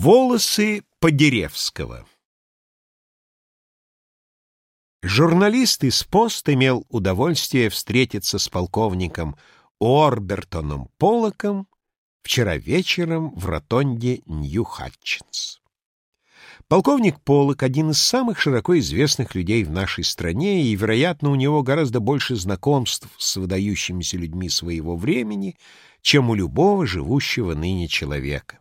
Волосы Падеревского Журналист из «Пост» имел удовольствие встретиться с полковником Орбертоном Полоком вчера вечером в ротонде Нью-Хатчинс. Полковник Полок — один из самых широко известных людей в нашей стране, и, вероятно, у него гораздо больше знакомств с выдающимися людьми своего времени, чем у любого живущего ныне человека.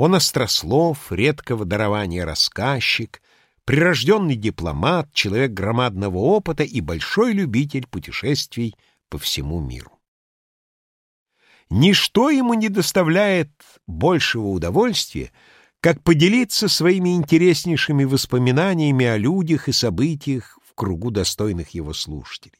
Он острослов, редкого дарования рассказчик, прирожденный дипломат, человек громадного опыта и большой любитель путешествий по всему миру. Ничто ему не доставляет большего удовольствия, как поделиться своими интереснейшими воспоминаниями о людях и событиях в кругу достойных его слушателей.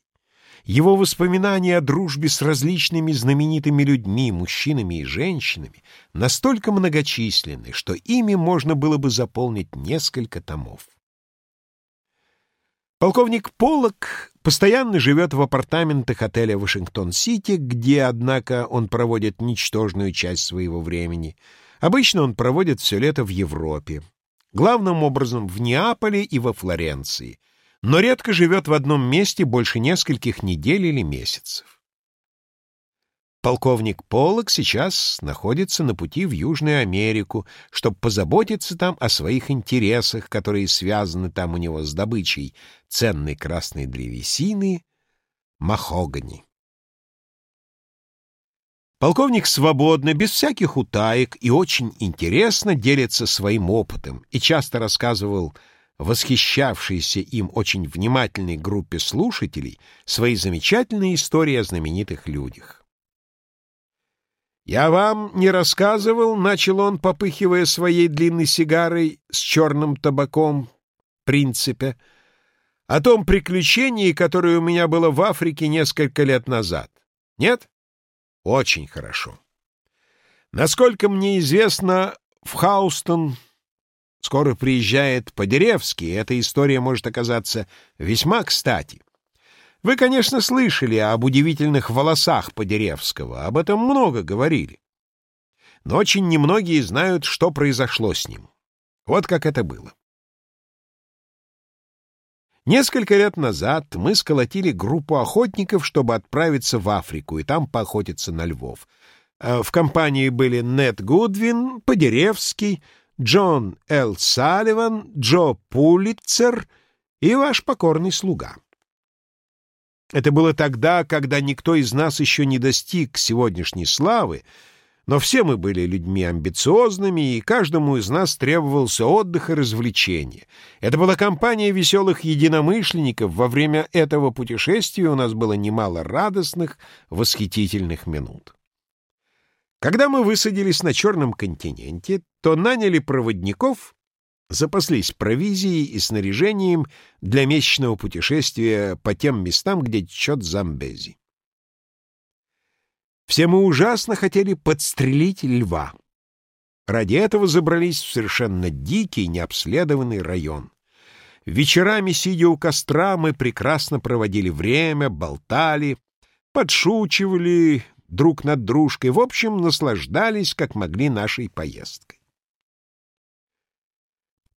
Его воспоминания о дружбе с различными знаменитыми людьми, мужчинами и женщинами, настолько многочисленны, что ими можно было бы заполнить несколько томов. Полковник Поллок постоянно живет в апартаментах отеля «Вашингтон-Сити», где, однако, он проводит ничтожную часть своего времени. Обычно он проводит все лето в Европе, главным образом в Неаполе и во Флоренции — но редко живет в одном месте больше нескольких недель или месяцев. Полковник Полок сейчас находится на пути в Южную Америку, чтобы позаботиться там о своих интересах, которые связаны там у него с добычей ценной красной древесины — махогани. Полковник свободно, без всяких утаек и очень интересно делится своим опытом и часто рассказывал восхищавшейся им очень внимательной группе слушателей свои замечательные истории о знаменитых людях. «Я вам не рассказывал», — начал он, попыхивая своей длинной сигарой с черным табаком, принципе, о том приключении, которое у меня было в Африке несколько лет назад. Нет? Очень хорошо. Насколько мне известно, в Хаустон Скоро приезжает Подеревский, и эта история может оказаться весьма кстати. Вы, конечно, слышали об удивительных волосах Подеревского, об этом много говорили. Но очень немногие знают, что произошло с ним. Вот как это было. Несколько лет назад мы сколотили группу охотников, чтобы отправиться в Африку и там поохотиться на львов. Э, в компании были Нет Гудвин, Подеревский, Джон Л. Салливан, Джо Пулитцер и ваш покорный слуга. Это было тогда, когда никто из нас еще не достиг сегодняшней славы, но все мы были людьми амбициозными, и каждому из нас требовался отдых и развлечение. Это была компания веселых единомышленников. Во время этого путешествия у нас было немало радостных, восхитительных минут. Когда мы высадились на Черном континенте, то наняли проводников, запаслись провизией и снаряжением для месячного путешествия по тем местам, где течет Замбези. Все мы ужасно хотели подстрелить льва. Ради этого забрались в совершенно дикий, необследованный район. Вечерами, сидя у костра, мы прекрасно проводили время, болтали, подшучивали, друг над дружкой, в общем, наслаждались, как могли, нашей поездкой.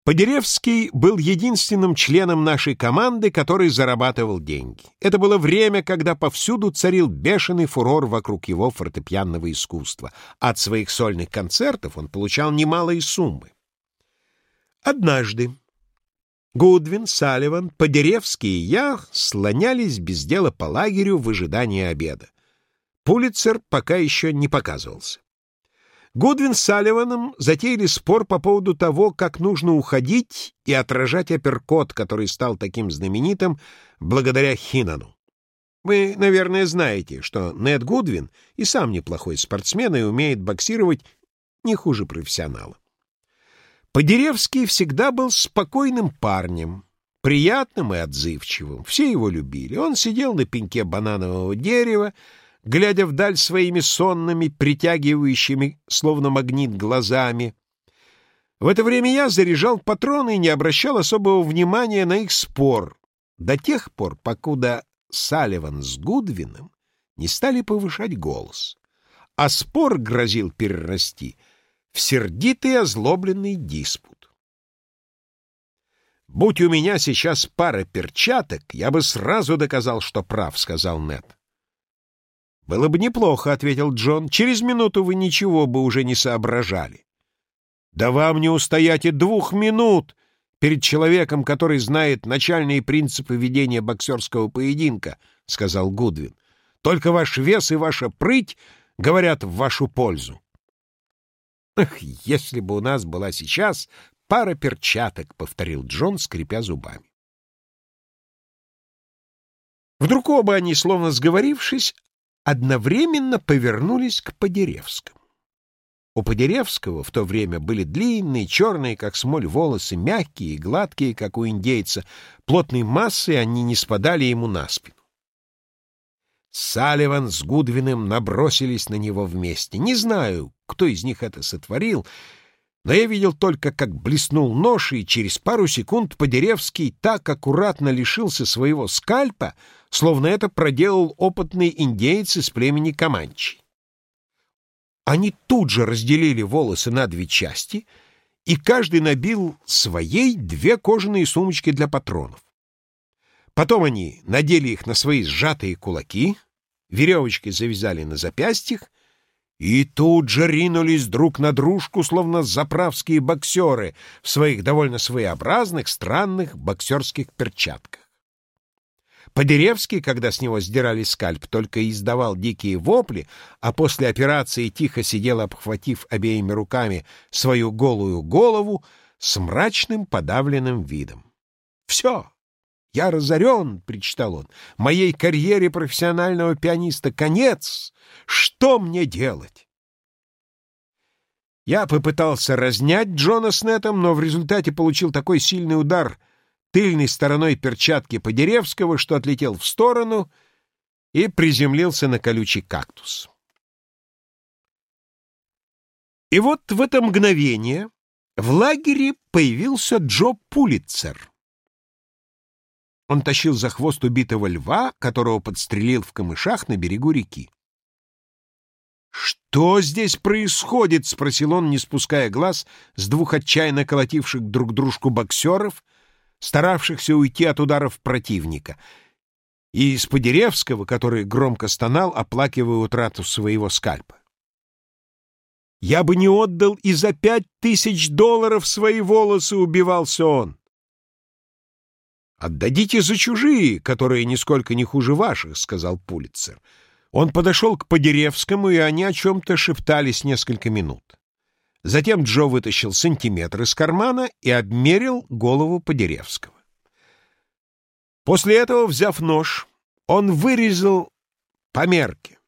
Подеревский был единственным членом нашей команды, который зарабатывал деньги. Это было время, когда повсюду царил бешеный фурор вокруг его фортепианного искусства. От своих сольных концертов он получал немалые суммы. Однажды Гудвин, Салливан, Подеревский и я слонялись без дела по лагерю в ожидании обеда. Пулицер пока еще не показывался. Гудвин с Салливаном затеяли спор по поводу того, как нужно уходить и отражать апперкот, который стал таким знаменитым благодаря Хинану. Вы, наверное, знаете, что Нед Гудвин и сам неплохой спортсмен и умеет боксировать не хуже профессионала. Подеревский всегда был спокойным парнем, приятным и отзывчивым. Все его любили. Он сидел на пеньке бананового дерева, глядя вдаль своими сонными, притягивающими, словно магнит, глазами. В это время я заряжал патроны и не обращал особого внимания на их спор, до тех пор, покуда Салливан с Гудвином не стали повышать голос. А спор грозил перерасти в сердитый озлобленный диспут. «Будь у меня сейчас пара перчаток, я бы сразу доказал, что прав», — сказал Нед. «Было бы неплохо», — ответил Джон. «Через минуту вы ничего бы уже не соображали». «Да вам не устоять и двух минут перед человеком, который знает начальные принципы ведения боксерского поединка», — сказал Гудвин. «Только ваш вес и ваша прыть говорят в вашу пользу». «Ах, если бы у нас была сейчас пара перчаток», — повторил Джон, скрипя зубами. Вдруг оба они, словно сговорившись, одновременно повернулись к Подеревскому. У Подеревского в то время были длинные, черные, как смоль, волосы, мягкие и гладкие, как у индейца. Плотной массой они не спадали ему на спину. Салливан с Гудвиным набросились на него вместе. Не знаю, кто из них это сотворил, но я видел только, как блеснул нож, и через пару секунд Подеревский так аккуратно лишился своего скальпа, словно это проделал опытный индейец из племени Каманчи. Они тут же разделили волосы на две части, и каждый набил своей две кожаные сумочки для патронов. Потом они надели их на свои сжатые кулаки, веревочки завязали на запястьях и тут же ринулись друг на дружку, словно заправские боксеры в своих довольно своеобразных, странных боксерских перчатках. Подеревский, когда с него сдирали скальп, только издавал дикие вопли, а после операции тихо сидел, обхватив обеими руками свою голую голову с мрачным подавленным видом. «Все!» «Я разорен!» — причитал он. «Моей карьере профессионального пианиста конец! Что мне делать?» Я попытался разнять Джона с Нетом, но в результате получил такой сильный удар тыльной стороной перчатки Подеревского, что отлетел в сторону и приземлился на колючий кактус. И вот в это мгновение в лагере появился Джо Пулитцер — он тащил за хвост убитого льва, которого подстрелил в камышах на берегу реки. «Что здесь происходит?» — спросил он, не спуская глаз с двух отчаянно колотивших друг дружку боксеров, старавшихся уйти от ударов противника, и из Подеревского, который громко стонал, оплакивая утрату своего скальпа. «Я бы не отдал и за пять тысяч долларов свои волосы!» — убивался он. «Отдадите за чужие, которые нисколько не хуже ваших», — сказал Пулицер. Он подошел к Подеревскому, и они о чем-то шептались несколько минут. Затем Джо вытащил сантиметр из кармана и обмерил голову Подеревского. После этого, взяв нож, он вырезал по мерке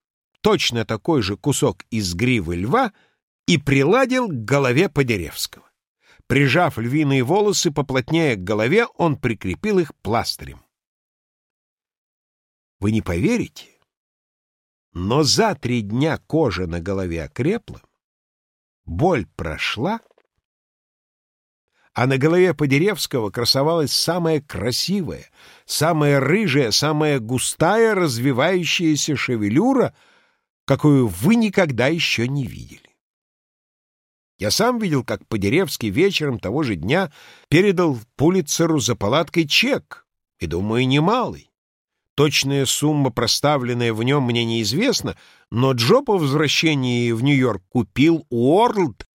точно такой же кусок из гривы льва и приладил к голове Подеревского. Прижав львиные волосы поплотнее к голове, он прикрепил их пластырем. Вы не поверите, но за три дня кожа на голове окрепла, боль прошла, а на голове Подеревского красовалась самая красивая, самая рыжая, самая густая развивающаяся шевелюра, какую вы никогда еще не видели. Я сам видел, как Подеревский вечером того же дня передал Пулицеру за палаткой чек, и, думаю, немалый. Точная сумма, проставленная в нем, мне неизвестна, но Джо по возвращении в Нью-Йорк купил Уорлд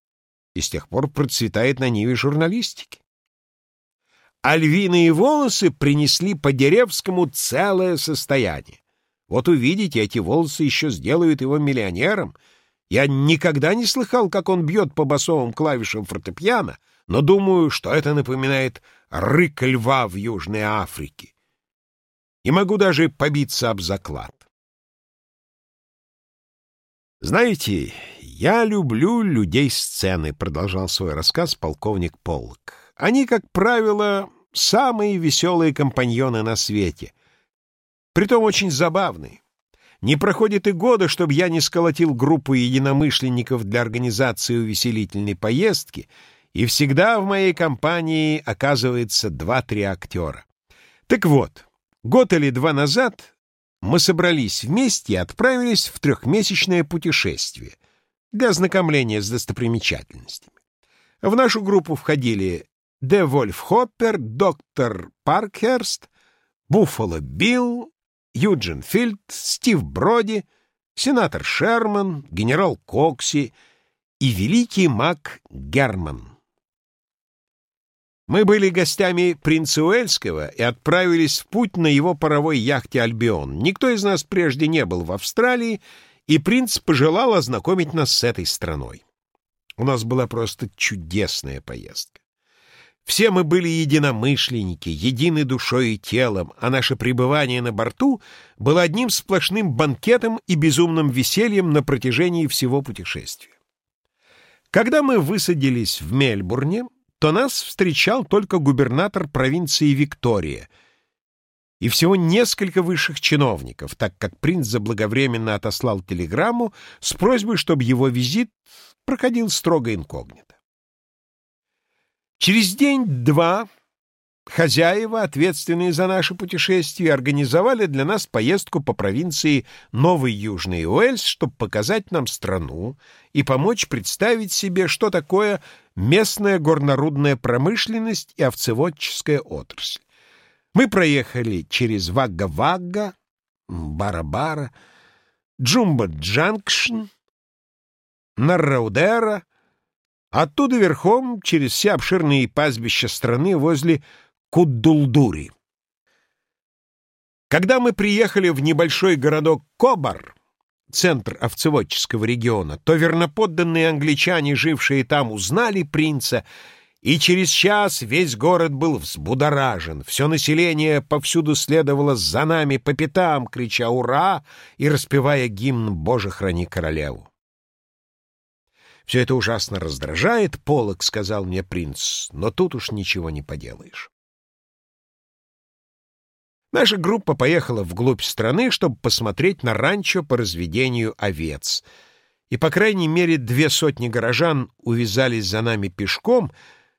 и с тех пор процветает на ниве журналистики. А львиные волосы принесли Подеревскому целое состояние. Вот увидите, эти волосы еще сделают его миллионером — я никогда не слыхал, как он бьет по басовым клавишам фортепиано, но думаю, что это напоминает рык льва в Южной Африке. И могу даже побиться об заклад. «Знаете, я люблю людей сцены», — продолжал свой рассказ полковник Поллок. «Они, как правило, самые веселые компаньоны на свете, притом очень забавные. Не проходит и года, чтобы я не сколотил группу единомышленников для организации увеселительной поездки, и всегда в моей компании оказывается два-три актера. Так вот, год или два назад мы собрались вместе и отправились в трехмесячное путешествие. для ознакомления с достопримечательностями. В нашу группу входили Де Вольф Хоппер, доктор Паркхерст, Буффало Билл, Юджин Фильд, Стив Броди, сенатор Шерман, генерал Кокси и великий маг Герман. Мы были гостями принца Уэльского и отправились в путь на его паровой яхте «Альбион». Никто из нас прежде не был в Австралии, и принц пожелал ознакомить нас с этой страной. У нас была просто чудесная поездка. Все мы были единомышленники, едины душой и телом, а наше пребывание на борту было одним сплошным банкетом и безумным весельем на протяжении всего путешествия. Когда мы высадились в Мельбурне, то нас встречал только губернатор провинции Виктория и всего несколько высших чиновников, так как принц заблаговременно отослал телеграмму с просьбой, чтобы его визит проходил строго инкогнито. Через день-два хозяева, ответственные за наше путешествие, организовали для нас поездку по провинции Новый Южный Уэльс, чтобы показать нам страну и помочь представить себе, что такое местная горнорудная промышленность и овцеводческая отрасль. Мы проехали через Вагга-Вагга, Бара-Бара, Джумба-Джанкшн, Нарраудера, Оттуда верхом через все обширные пастбища страны возле Куддулдури. Когда мы приехали в небольшой городок Кобар, центр овцеводческого региона, то верноподданные англичане, жившие там, узнали принца, и через час весь город был взбудоражен. Все население повсюду следовало за нами по пятам, крича «Ура!» и распевая гимн «Боже, храни королеву». «Все это ужасно раздражает, Полок», — сказал мне принц, — «но тут уж ничего не поделаешь». Наша группа поехала вглубь страны, чтобы посмотреть на ранчо по разведению овец. И, по крайней мере, две сотни горожан увязались за нами пешком,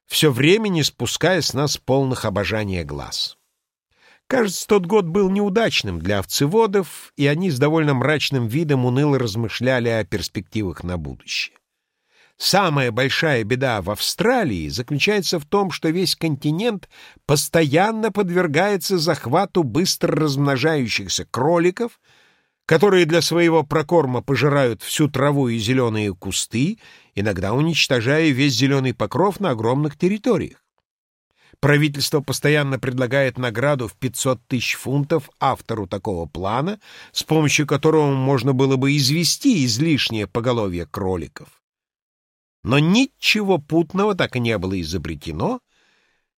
все время не спуская с нас полных обожания глаз. Кажется, тот год был неудачным для овцеводов, и они с довольно мрачным видом уныло размышляли о перспективах на будущее. Самая большая беда в Австралии заключается в том, что весь континент постоянно подвергается захвату быстро размножающихся кроликов, которые для своего прокорма пожирают всю траву и зеленые кусты, иногда уничтожая весь зеленый покров на огромных территориях. Правительство постоянно предлагает награду в 500 тысяч фунтов автору такого плана, с помощью которого можно было бы извести излишнее поголовье кроликов. Но ничего путного так и не было изобретено,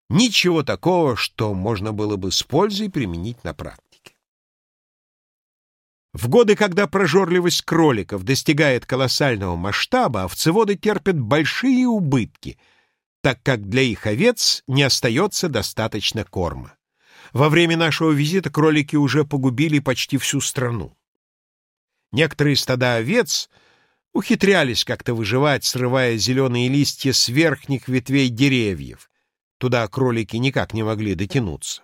ничего такого, что можно было бы с пользой применить на практике. В годы, когда прожорливость кроликов достигает колоссального масштаба, овцеводы терпят большие убытки, так как для их овец не остается достаточно корма. Во время нашего визита кролики уже погубили почти всю страну. Некоторые стада овец — ухитрялись как-то выживать, срывая зеленые листья с верхних ветвей деревьев. Туда кролики никак не могли дотянуться.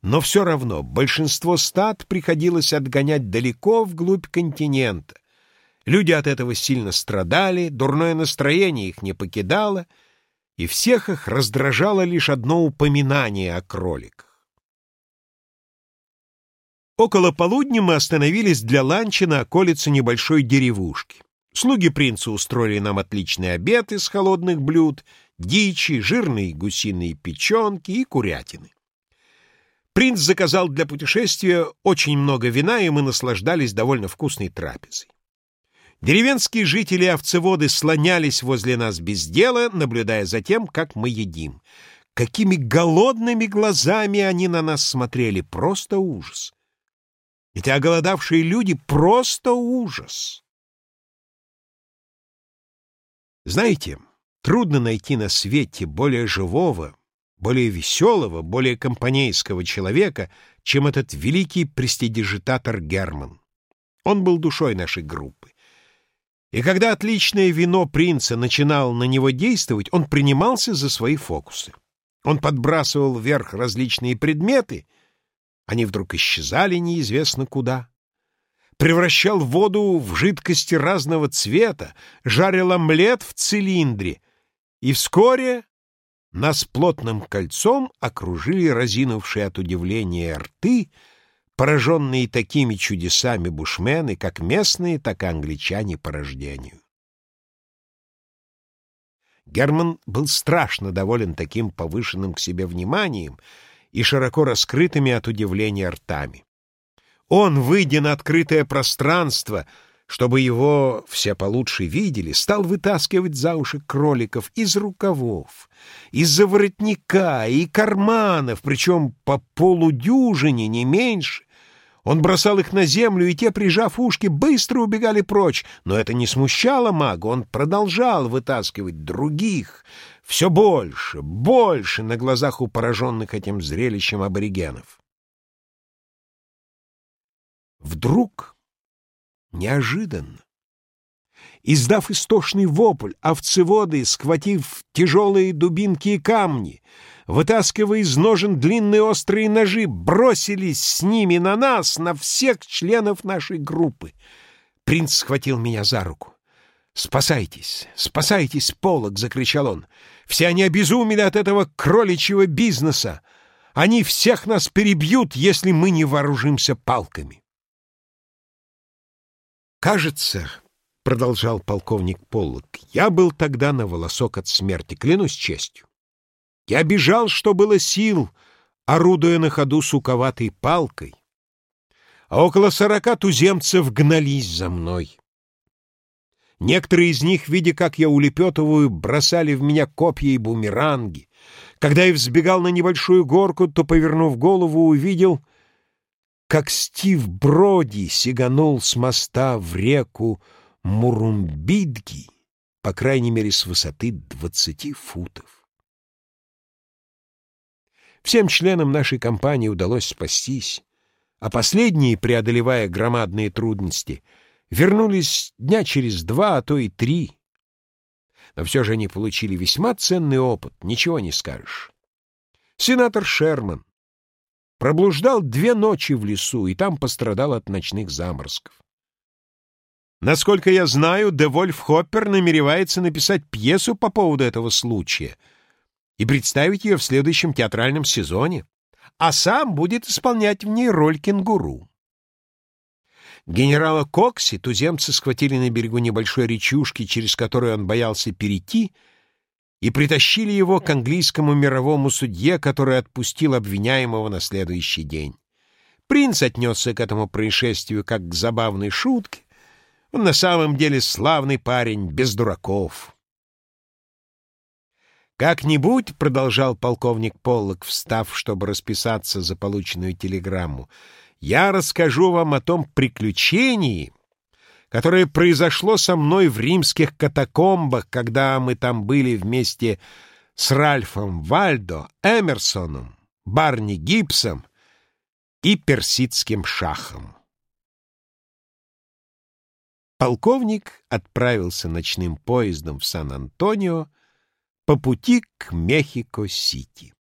Но все равно большинство стад приходилось отгонять далеко вглубь континента. Люди от этого сильно страдали, дурное настроение их не покидало, и всех их раздражало лишь одно упоминание о кроликах. Около полудня мы остановились для ланча на околице небольшой деревушки. Слуги принца устроили нам отличный обед из холодных блюд, дичи, жирные гусиные печенки и курятины. Принц заказал для путешествия очень много вина, и мы наслаждались довольно вкусной трапезой. Деревенские жители-овцеводы слонялись возле нас без дела, наблюдая за тем, как мы едим. Какими голодными глазами они на нас смотрели! Просто ужас! Эти оголодавшие люди — просто ужас! Знаете, трудно найти на свете более живого, более веселого, более компанейского человека, чем этот великий престидижитатор Герман. Он был душой нашей группы. И когда отличное вино принца начинало на него действовать, он принимался за свои фокусы. Он подбрасывал вверх различные предметы, они вдруг исчезали неизвестно куда. Превращал воду в жидкости разного цвета, жарил омлет в цилиндре, и вскоре нас плотным кольцом окружили разинувшие от удивления рты, пораженные такими чудесами бушмены, как местные, так и англичане по рождению. Герман был страшно доволен таким повышенным к себе вниманием и широко раскрытыми от удивления ртами. Он, выйдя на открытое пространство, чтобы его все получше видели, стал вытаскивать за уши кроликов из рукавов, из-за воротника и карманов, причем по полудюжине, не меньше. Он бросал их на землю, и те, прижав ушки, быстро убегали прочь. Но это не смущало мага, он продолжал вытаскивать других, все больше, больше на глазах у пораженных этим зрелищем аборигенов. Вдруг, неожиданно, издав истошный вопль, овцеводы, схватив тяжелые дубинки и камни, вытаскивая из ножен длинные острые ножи, бросились с ними на нас, на всех членов нашей группы. Принц схватил меня за руку. «Спасайтесь! Спасайтесь, полок!» — закричал он. «Все они обезумели от этого кроличьего бизнеса! Они всех нас перебьют, если мы не вооружимся палками!» «Кажется, — продолжал полковник Поллок, — я был тогда на волосок от смерти, клянусь честью. Я бежал, что было сил, орудуя на ходу суковатой палкой, а около сорока туземцев гнались за мной. Некоторые из них, видя, как я улепетываю, бросали в меня копья и бумеранги. Когда я взбегал на небольшую горку, то, повернув голову, увидел — как Стив Броди сиганул с моста в реку Мурумбидги, по крайней мере, с высоты двадцати футов. Всем членам нашей компании удалось спастись, а последние, преодолевая громадные трудности, вернулись дня через два, а то и три. Но все же они получили весьма ценный опыт, ничего не скажешь. Сенатор Шерман, Проблуждал две ночи в лесу, и там пострадал от ночных заморозков. Насколько я знаю, де Вольф Хоппер намеревается написать пьесу по поводу этого случая и представить ее в следующем театральном сезоне, а сам будет исполнять в ней роль кенгуру. Генерала Кокси туземцы схватили на берегу небольшой речушки, через которую он боялся перейти, и притащили его к английскому мировому судье, который отпустил обвиняемого на следующий день. Принц отнесся к этому происшествию как к забавной шутке. Он на самом деле славный парень, без дураков. «Как-нибудь», — продолжал полковник Поллок, встав, чтобы расписаться за полученную телеграмму, — «я расскажу вам о том приключении, которое произошло со мной в римских катакомбах, когда мы там были вместе с Ральфом Вальдо, Эмерсоном, Барни Гибсом и персидским шахом. Полковник отправился ночным поездом в Сан-Антонио по пути к Мехико-Сити.